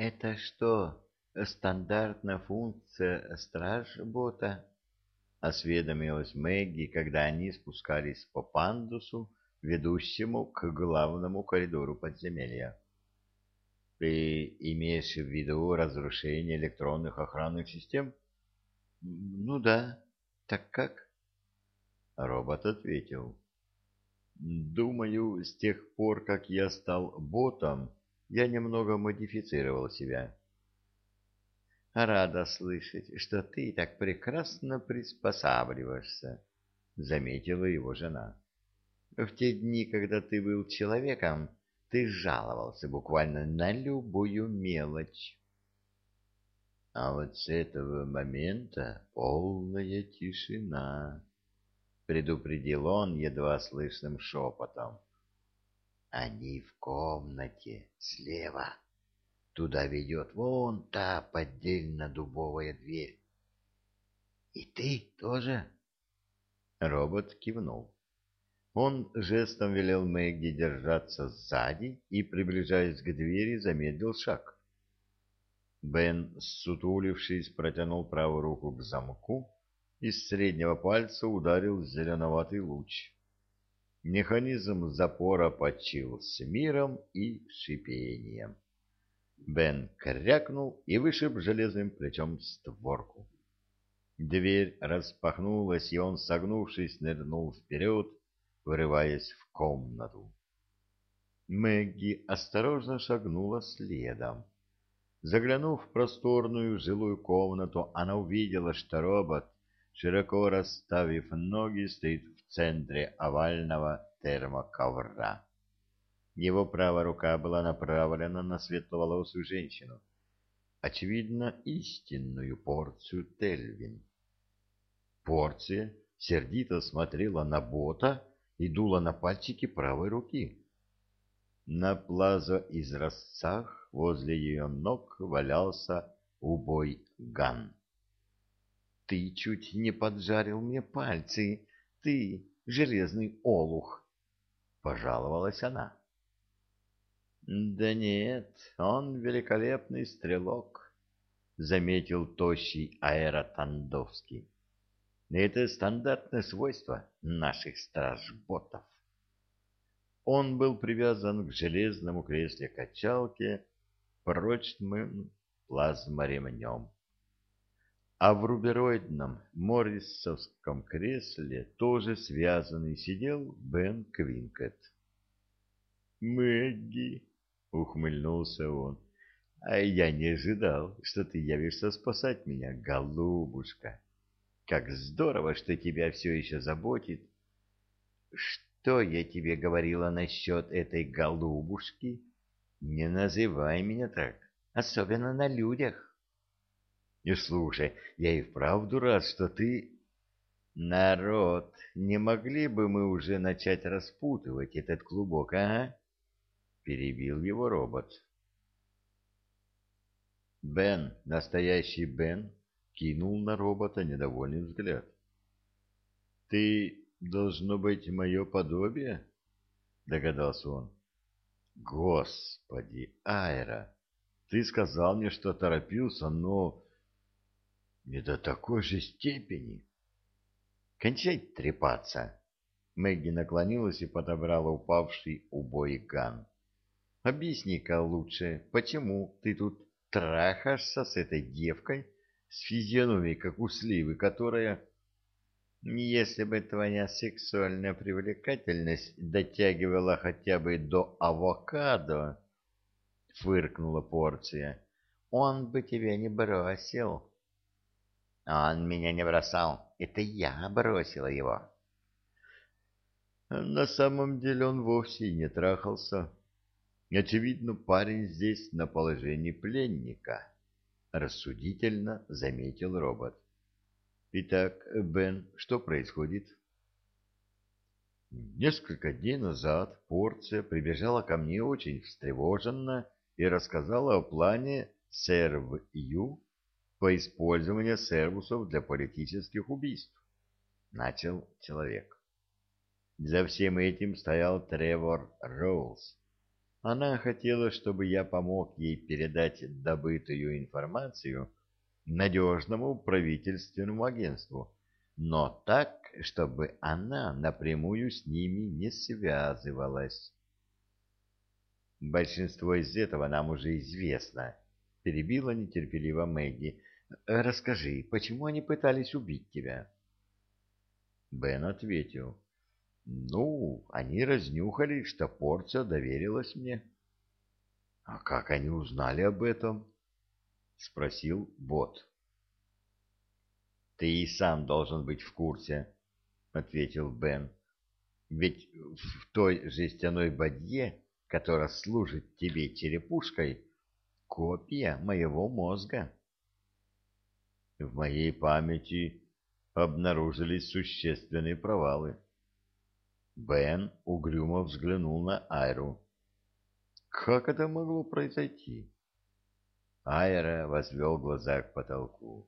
Это что, стандартная функция страж-бота? Осведомилась Мэгги, когда они спускались по пандусу, ведущему к главному коридору подземелья. Ты имеешь в виду разрушение электронных охранных систем? Ну да. Так как? Робот ответил. Думаю, с тех пор, как я стал ботом, я немного модифицировал себя. Рада слышать, что ты так прекрасно приспосабливаешься, заметила его жена. В те дни, когда ты был человеком, ты жаловался буквально на любую мелочь. А вот с этого момента полная тишина, предупредил он едва слышным шепотом. Они в комнате слева. Туда ведет вон та поддельно-дубовая дверь. И ты тоже? Робот кивнул. Он жестом велел Мэгги держаться сзади и, приближаясь к двери, замедлил шаг. Бен, сутулившись, протянул правую руку к замку, и с среднего пальца ударил зеленоватый луч. Механизм запора почил с миром и шипением. Бен крякнул и вышиб железным плечом створку. Дверь распахнулась, и он, согнувшись, нырнул вперед, вырываясь в комнату. Мэгги осторожно шагнула следом. Заглянув в просторную жилую комнату, она увидела, что робот, широко расставив ноги, стоит в центре овального термоковра. Его правая рука была направлена на светловолосую женщину, очевидно, истинную порцию Тельвин. Порция сердито смотрела на бота, и дула на пальчики правой руки. На плазоизразцах возле ее ног валялся убой Ган. «Ты чуть не поджарил мне пальцы, ты, железный олух!» — пожаловалась она. «Да нет, он великолепный стрелок», — заметил тощий аэротандовский. Это стандартное свойство наших стражботов. Он был привязан к железному кресле-качалке прочным плазморемнем. А в рубероидном моррисовском кресле тоже связанный сидел Бен Квинкет. «Мэгги!» — ухмыльнулся он. «А я не ожидал, что ты явишься спасать меня, голубушка!» Как здорово, что тебя все еще заботит. Что я тебе говорила насчет этой голубушки? Не называй меня так, особенно на людях. И слушай, я и вправду рад, что ты... Народ, не могли бы мы уже начать распутывать этот клубок, а? Перебил его робот. Бен, настоящий Бен, кинул на робота недовольный взгляд. — Ты, должно быть, мое подобие? — догадался он. — Господи, Айра, ты сказал мне, что торопился, но... Не до такой же степени. — Кончай трепаться. Мэгги наклонилась и подобрала упавший убой ган. — Объясни-ка лучше, почему ты тут трахаешься с этой девкой, — с физиономией, как у сливы, которая... Если бы твоя сексуальная привлекательность дотягивала хотя бы до авокадо, — фыркнула порция, — он бы тебя не бросил. Он меня не бросал, это я бросила его. На самом деле он вовсе не трахался. Очевидно, парень здесь на положении пленника. — рассудительно заметил робот. «Итак, Бен, что происходит?» Несколько дней назад порция прибежала ко мне очень встревоженно и рассказала о плане серв-ю по использованию сервусов для политических убийств. Начал человек. За всем этим стоял Тревор Роуз, Она хотела, чтобы я помог ей передать добытую информацию надежному правительственному агентству, но так, чтобы она напрямую с ними не связывалась. Большинство из этого нам уже известно, перебила нетерпеливо Мэгги. Расскажи, почему они пытались убить тебя? Бен ответил. Ну, они разнюхали, что порция доверилась мне. — А как они узнали об этом? — спросил Бот. — Ты и сам должен быть в курсе, — ответил Бен. — Ведь в той жестяной бадье, которая служит тебе черепушкой, копия моего мозга. В моей памяти обнаружились существенные провалы. Бен угрюмо взглянул на Айру. Как это могло произойти? Айра возвел глаза к потолку.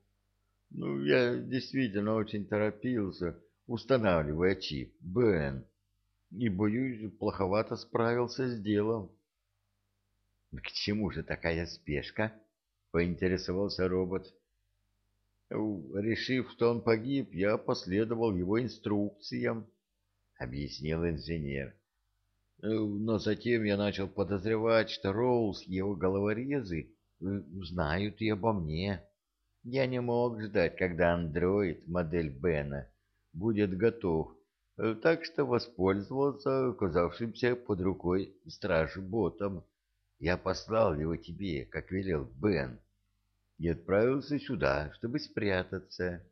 Ну, я действительно очень торопился, устанавливая чип, Бен, и, боюсь, плоховато справился с делом. — К чему же такая спешка? — поинтересовался робот. Решив, что он погиб, я последовал его инструкциям объяснил инженер. Э, но затем я начал подозревать, что Роуз и его головорезы э, знают и обо мне. Я не мог ждать, когда андроид, модель Бена, будет готов, э, так что воспользовался оказавшимся под рукой страж-ботом. Я послал его тебе, как велел Бен, и отправился сюда, чтобы спрятаться.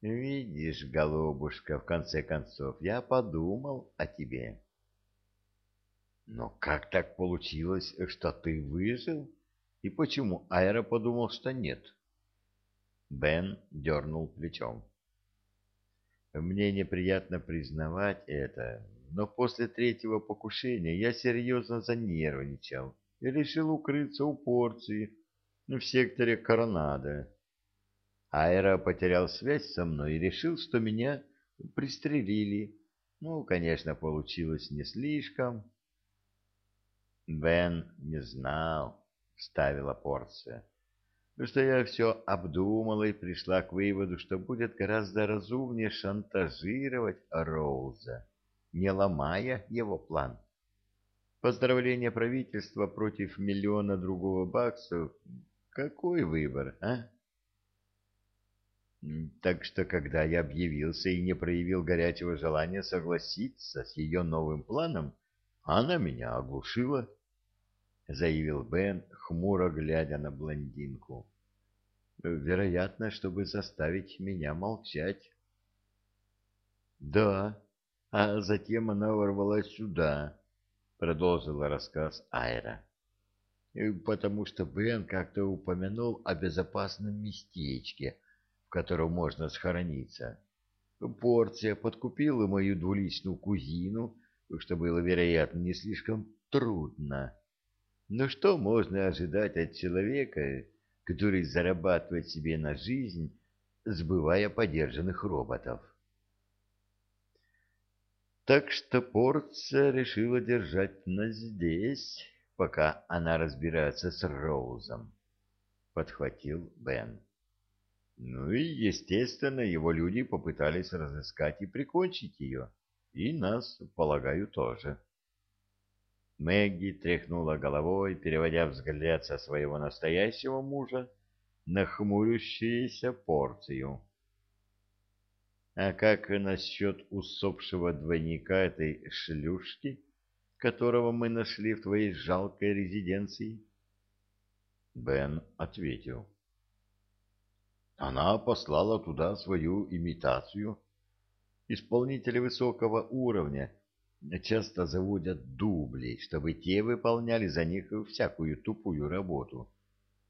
Видишь, голубушка, в конце концов, я подумал о тебе. Но как так получилось, что ты выжил? И почему Айра подумал, что нет? Бен дернул плечом. Мне неприятно признавать это, но после третьего покушения я серьезно занервничал и решил укрыться у порции в секторе Коронада. Айра потерял связь со мной и решил, что меня пристрелили. Ну, конечно, получилось не слишком. Бен не знал, — вставила порция, — что я все обдумала и пришла к выводу, что будет гораздо разумнее шантажировать Роуза, не ломая его план. Поздравление правительства против миллиона другого баксов — какой выбор, а? Так что, когда я объявился и не проявил горячего желания согласиться с ее новым планом, она меня оглушила, — заявил Бен, хмуро глядя на блондинку. — Вероятно, чтобы заставить меня молчать. — Да, а затем она ворвалась сюда, — продолжила рассказ Айра. — Потому что Бен как-то упомянул о безопасном местечке — в котором можно схорониться. Порция подкупила мою двуличную кузину, что было, вероятно, не слишком трудно. Но что можно ожидать от человека, который зарабатывает себе на жизнь, сбывая подержанных роботов? Так что порция решила держать нас здесь, пока она разбирается с Роузом, — подхватил Бен. Ну и, естественно, его люди попытались разыскать и прикончить ее. И нас, полагаю, тоже. Мэгги тряхнула головой, переводя взгляд со своего настоящего мужа на хмурящуюся порцию. А как насчет усопшего двойника этой шлюшки, которого мы нашли в твоей жалкой резиденции? Бен ответил. Она послала туда свою имитацию. Исполнители высокого уровня часто заводят дублей, чтобы те выполняли за них всякую тупую работу.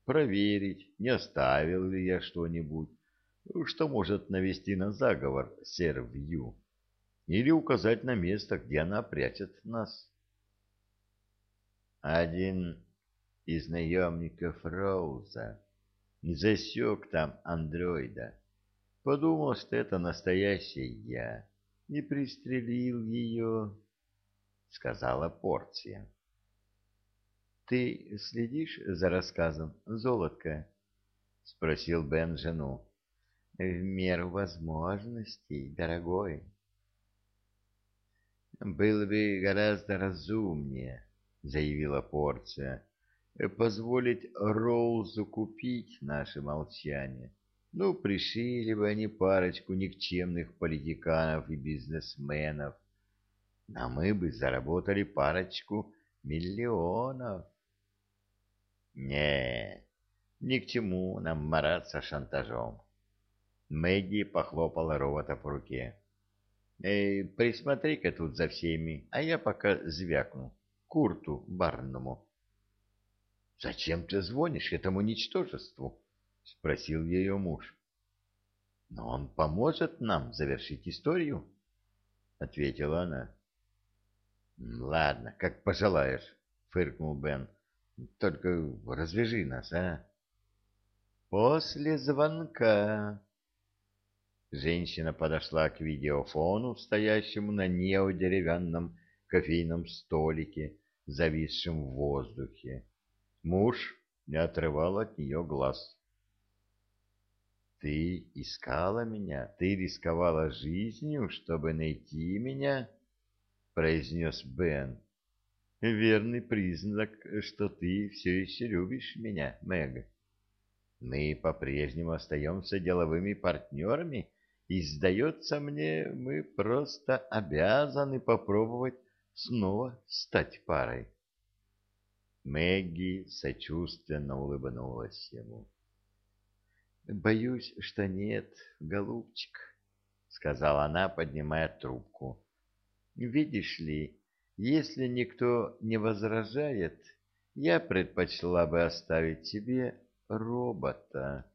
Проверить, не оставил ли я что-нибудь, что может навести на заговор сервью, или указать на место, где она прячет нас. Один из наемников Роуза засек там андроида. Подумал, что это настоящий я. Не пристрелил ее, — сказала порция. — Ты следишь за рассказом, золотко? — спросил Бен жену. — В меру возможностей, дорогой. — Было бы гораздо разумнее, — заявила Порция, — позволить Роузу купить наше молчание. Ну, пришили бы они парочку никчемных политиканов и бизнесменов, а мы бы заработали парочку миллионов. Не, ни к чему нам мараться шантажом. Мэгги похлопала робота по руке. Эй, присмотри-ка тут за всеми, а я пока звякну. Курту барному. — Зачем ты звонишь этому ничтожеству? — спросил ее муж. — Но он поможет нам завершить историю, — ответила она. — Ладно, как пожелаешь, — фыркнул Бен. — Только развяжи нас, а? — После звонка. Женщина подошла к видеофону, стоящему на неодеревянном кофейном столике, зависшем в воздухе. Муж не отрывал от нее глаз. — Ты искала меня? Ты рисковала жизнью, чтобы найти меня? — произнес Бен. Верный признак, что ты все еще любишь меня, Мэг. Мы по-прежнему остаемся деловыми партнерами, и, сдается мне, мы просто обязаны попробовать снова стать парой. Мэгги сочувственно улыбнулась ему. «Боюсь, что нет, голубчик», — сказала она, поднимая трубку. Видишь ли, если никто не возражает, я предпочла бы оставить тебе робота.